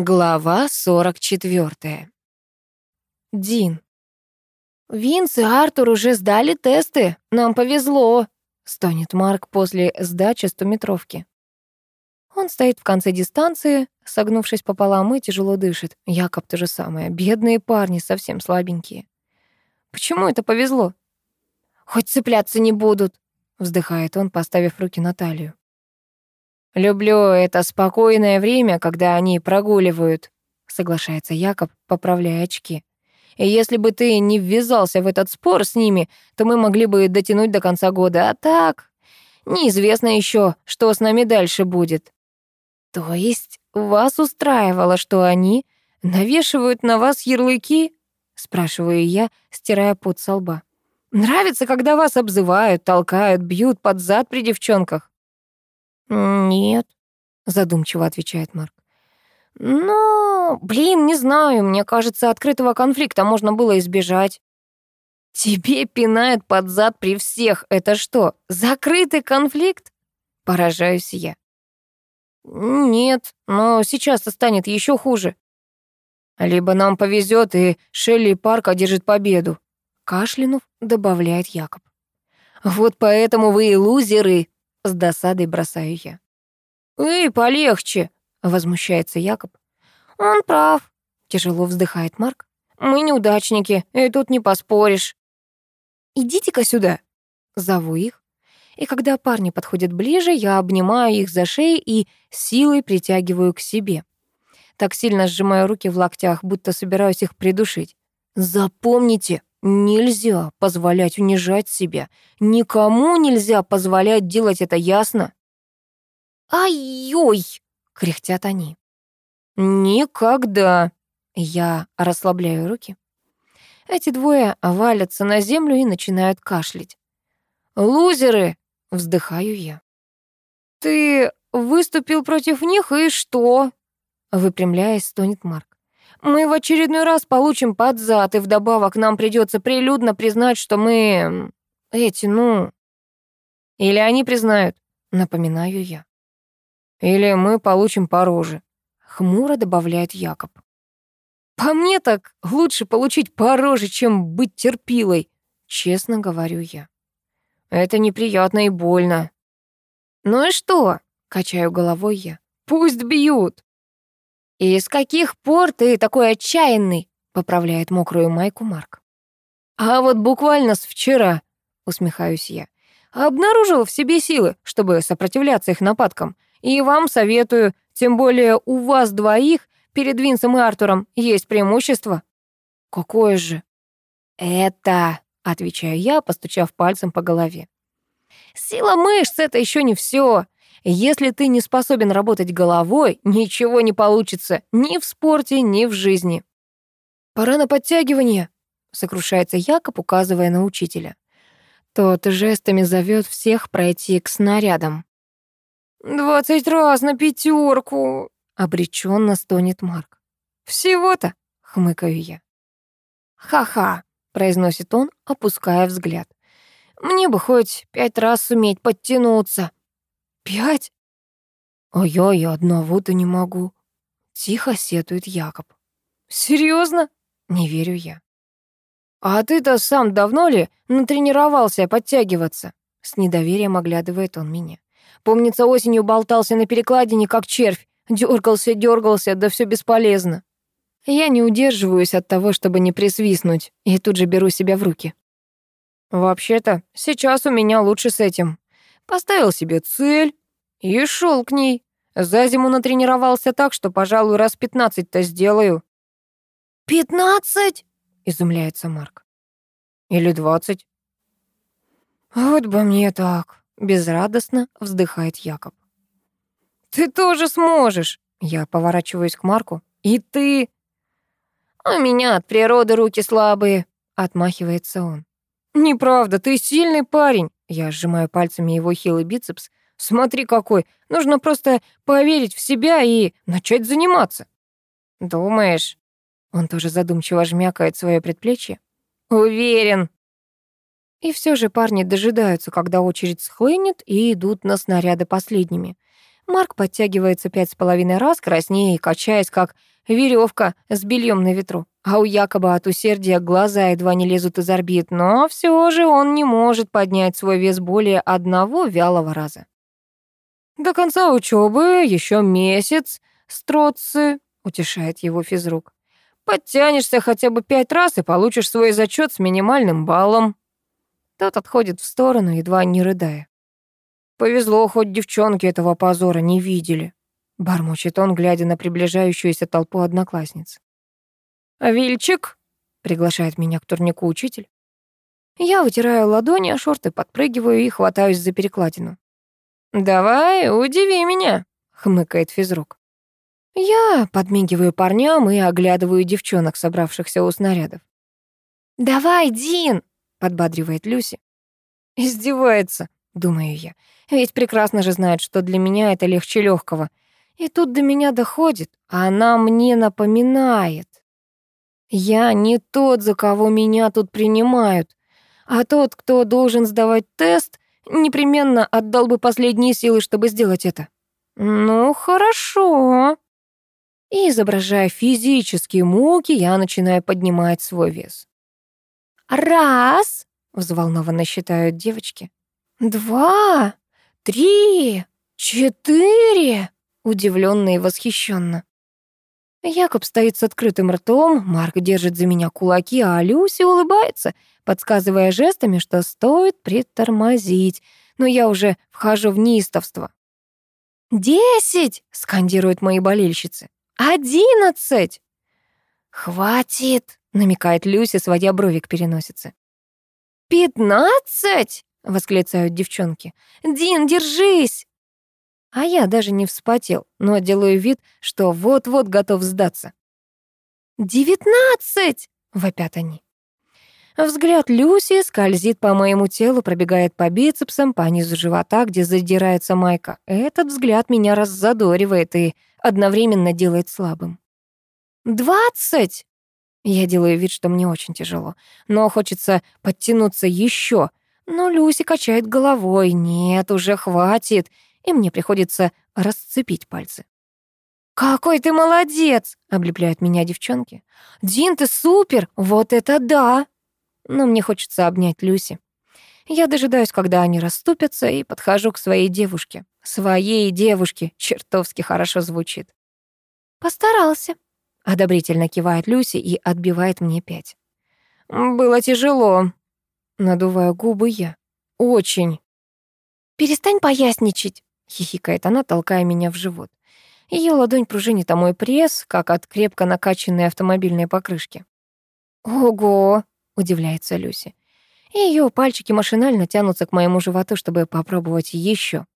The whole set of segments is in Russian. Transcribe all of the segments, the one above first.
Глава 44. Дин. «Винс и Артур уже сдали тесты. Нам повезло», — стонет Марк после сдачи стометровки. Он стоит в конце дистанции, согнувшись пополам и тяжело дышит. Якоб то же самое. Бедные парни, совсем слабенькие. «Почему это повезло?» «Хоть цепляться не будут», — вздыхает он, поставив руки на талию. «Люблю это спокойное время, когда они прогуливают», — соглашается Якоб, поправляя очки. «И если бы ты не ввязался в этот спор с ними, то мы могли бы дотянуть до конца года. А так, неизвестно еще, что с нами дальше будет». «То есть вас устраивало, что они навешивают на вас ярлыки?» — спрашиваю я, стирая пот со лба. «Нравится, когда вас обзывают, толкают, бьют под зад при девчонках?» «Нет», — задумчиво отвечает Марк. «Ну, блин, не знаю, мне кажется, открытого конфликта можно было избежать». «Тебе пинают под зад при всех. Это что, закрытый конфликт?» Поражаюсь я. «Нет, но сейчас-то станет еще хуже». «Либо нам повезет, и Шелли Парк одержит победу», — кашлянув, добавляет Якоб. «Вот поэтому вы и лузеры», с досадой бросаю я. «Эй, полегче!» — возмущается Якоб. «Он прав», — тяжело вздыхает Марк. «Мы неудачники, и тут не поспоришь». «Идите-ка сюда», — зову их. И когда парни подходят ближе, я обнимаю их за шеи и силой притягиваю к себе. Так сильно сжимаю руки в локтях, будто собираюсь их придушить. «Запомните, Нельзя позволять унижать себя. Никому нельзя позволять делать это, ясно? «Ай-ой!» — кряхтят они. «Никогда!» Я расслабляю руки. Эти двое валятся на землю и начинают кашлять. «Лузеры!» — вздыхаю я. «Ты выступил против них, и что?» Выпрямляясь, стонет Марк. Мы в очередной раз получим под зад, и вдобавок нам придется прилюдно признать, что мы... эти, ну... Или они признают, напоминаю я. Или мы получим по роже, хмуро добавляет Якоб. По мне так лучше получить по роже, чем быть терпилой, честно говорю я. Это неприятно и больно. Ну и что? Качаю головой я. Пусть бьют. «И с каких пор ты такой отчаянный?» — поправляет мокрую майку Марк. «А вот буквально с вчера», — усмехаюсь я, «обнаружил в себе силы, чтобы сопротивляться их нападкам. И вам советую, тем более у вас двоих перед Винсом и Артуром есть преимущество». «Какое же?» «Это», — отвечаю я, постучав пальцем по голове. «Сила мышц — это еще не все. Если ты не способен работать головой, ничего не получится ни в спорте, ни в жизни. «Пора на подтягивание», — сокрушается Якоб, указывая на учителя. Тот жестами зовет всех пройти к снарядам. «Двадцать раз на пятерку», — обреченно стонет Марк. «Всего-то», — хмыкаю я. «Ха-ха», — произносит он, опуская взгляд. «Мне бы хоть пять раз суметь подтянуться». «Пять?» «А я одного-то не могу», — тихо сетует Якоб. «Серьезно?» — не верю я. «А ты-то сам давно ли натренировался подтягиваться?» С недоверием оглядывает он меня. Помнится, осенью болтался на перекладине, как червь. Дёргался, дёргался, да все бесполезно. Я не удерживаюсь от того, чтобы не присвистнуть, и тут же беру себя в руки. Вообще-то, сейчас у меня лучше с этим. Поставил себе цель, и шел к ней. За зиму натренировался так, что, пожалуй, раз пятнадцать-то сделаю. «Пятнадцать?» — изумляется Марк. «Или двадцать?» «Вот бы мне так!» — безрадостно вздыхает Якоб. «Ты тоже сможешь!» — я поворачиваюсь к Марку. «И ты...» «У меня от природы руки слабые», — отмахивается он. «Неправда, ты сильный парень!» Я сжимаю пальцами его хилый бицепс, Смотри какой, нужно просто поверить в себя и начать заниматься. Думаешь? Он тоже задумчиво жмякает свое предплечье. Уверен. И все же парни дожидаются, когда очередь схлынет, и идут на снаряды последними. Марк подтягивается пять с половиной раз, краснее и качаясь, как веревка с бельем на ветру. А у якобы от усердия глаза едва не лезут из орбит, но все же он не может поднять свой вес более одного вялого раза. «До конца учебы еще месяц, строцы», — утешает его физрук. «Подтянешься хотя бы пять раз и получишь свой зачет с минимальным баллом». Тот отходит в сторону, едва не рыдая. Повезло, хоть девчонки этого позора не видели. Бормочет он, глядя на приближающуюся толпу одноклассниц. «Вильчик!» — приглашает меня к турнику учитель. Я вытираю ладони о шорты, подпрыгиваю и хватаюсь за перекладину. «Давай, удиви меня!» — хмыкает физрук. Я подмигиваю парням и оглядываю девчонок, собравшихся у снарядов. «Давай, Дин!» — подбадривает Люси. Издевается, думаю я. Ведь прекрасно же знает, что для меня это легче легкого. И тут до меня доходит, а она мне напоминает. Я не тот, за кого меня тут принимают, а тот, кто должен сдавать тест, непременно отдал бы последние силы, чтобы сделать это. Ну, хорошо. И, изображая физические муки, я начинаю поднимать свой вес. «Раз!» — взволнованно считают девочки. «Два!» «Три! Четыре!» Удивленно и восхищенно. Якоб стоит с открытым ртом, Марк держит за меня кулаки, а Люси улыбается, подсказывая жестами, что стоит притормозить, но я уже вхожу в неистовство. «Десять!» — скандируют мои болельщицы. «Одиннадцать!» «Хватит!» — намекает Люси, сводя брови к переносице. «Пятнадцать!» — восклицают девчонки. «Дин, держись!» А я даже не вспотел, но делаю вид, что вот-вот готов сдаться. «Девятнадцать!» — вопят они. Взгляд Люси скользит по моему телу, пробегает по бицепсам, по низу живота, где задирается майка. Этот взгляд меня раззадоривает и одновременно делает слабым. «Двадцать!» Я делаю вид, что мне очень тяжело, но хочется подтянуться еще, но Люси качает головой. Нет, уже хватит. И мне приходится расцепить пальцы. «Какой ты молодец!» — облепляют меня девчонки. «Дин, ты супер! Вот это да!» Но мне хочется обнять Люси. Я дожидаюсь, когда они расступятся, и подхожу к своей девушке. Своей девушке чертовски хорошо звучит. «Постарался», — одобрительно кивает Люси и отбивает мне пять. «Было тяжело», Надуваю губы я. Очень. «Перестань поясничать», — хихикает она, толкая меня в живот. Ее ладонь пружинит о мой пресс, как от крепко накачанной автомобильной покрышки. «Ого!» — удивляется Люси. Ее пальчики машинально тянутся к моему животу, чтобы попробовать еще.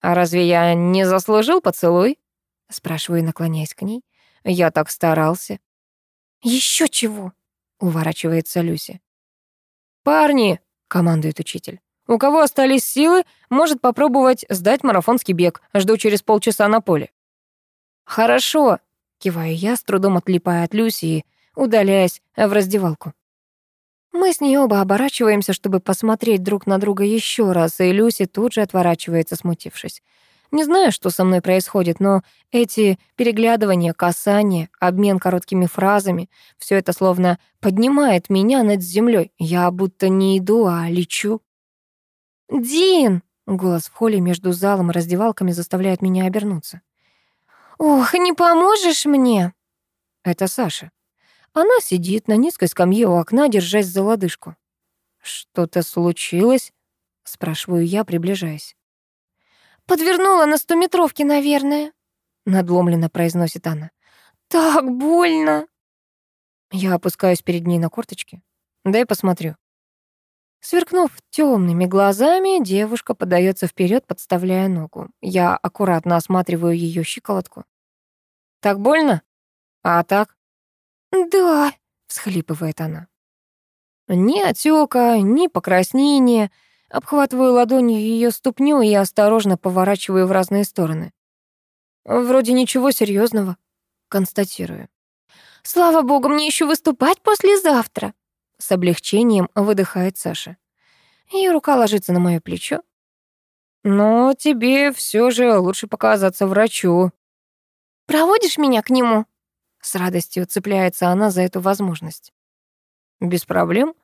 «А разве я не заслужил поцелуй?» — спрашиваю, наклоняясь к ней. «Я так старался». Еще чего?» — уворачивается Люси. «Парни!» — командует учитель. «У кого остались силы, может попробовать сдать марафонский бег. Жду через полчаса на поле». «Хорошо!» — киваю я, с трудом отлипая от Люси и удаляясь в раздевалку. Мы с ней оба оборачиваемся, чтобы посмотреть друг на друга еще раз, и Люси тут же отворачивается, смутившись. Не знаю, что со мной происходит, но эти переглядывания, касания, обмен короткими фразами, все это словно поднимает меня над землей. Я будто не иду, а лечу. «Дин!» — голос в холле между залом и раздевалками заставляет меня обернуться. «Ох, не поможешь мне?» Это Саша. Она сидит на низкой скамье у окна, держась за лодыжку. «Что-то случилось?» — спрашиваю я, приближаясь. «Подвернула на стометровке, наверное», — надломленно произносит она. «Так больно!» Я опускаюсь перед ней на корточки. «Дай посмотрю». Сверкнув темными глазами, девушка подается вперед, подставляя ногу. Я аккуратно осматриваю ее щиколотку. «Так больно? А так?» «Да», — всхлипывает она. Ни отека, ни покраснения, Обхватываю ладонью ее ступню и осторожно поворачиваю в разные стороны. Вроде ничего серьезного, констатирую. Слава богу, мне еще выступать послезавтра. С облегчением выдыхает Саша. Ее рука ложится на мое плечо. Но тебе все же лучше показаться врачу. Проводишь меня к нему? С радостью цепляется она за эту возможность. Без проблем,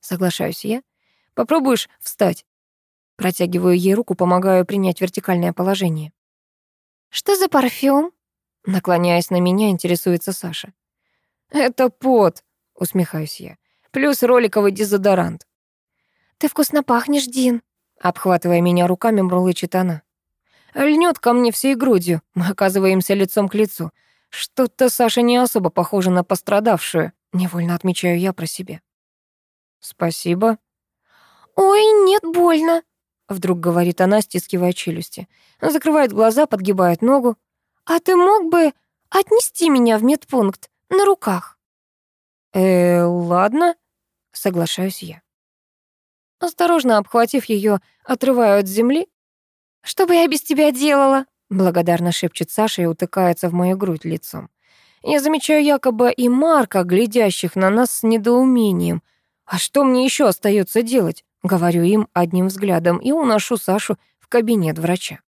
соглашаюсь я. Попробуешь встать? Протягиваю ей руку, помогаю принять вертикальное положение. Что за парфюм? Наклоняясь на меня, интересуется Саша. Это пот, усмехаюсь я. Плюс роликовый дезодорант. Ты вкусно пахнешь, Дин. Обхватывая меня руками, мурлычет она. Льнет ко мне всей грудью. Мы оказываемся лицом к лицу. Что-то Саша не особо похожа на пострадавшую. Невольно отмечаю я про себя. Спасибо. Ой, нет, больно. Вдруг говорит она, стискивая челюсти. Закрывает глаза, подгибает ногу. А ты мог бы отнести меня в медпункт на руках? Э, ладно, соглашаюсь я. Осторожно обхватив ее, отрываю от земли. «Что бы я без тебя делала?» Благодарно шепчет Саша и утыкается в мою грудь лицом. Я замечаю якобы и Марка, глядящих на нас с недоумением. А что мне еще остается делать? Говорю им одним взглядом и уношу Сашу в кабинет врача.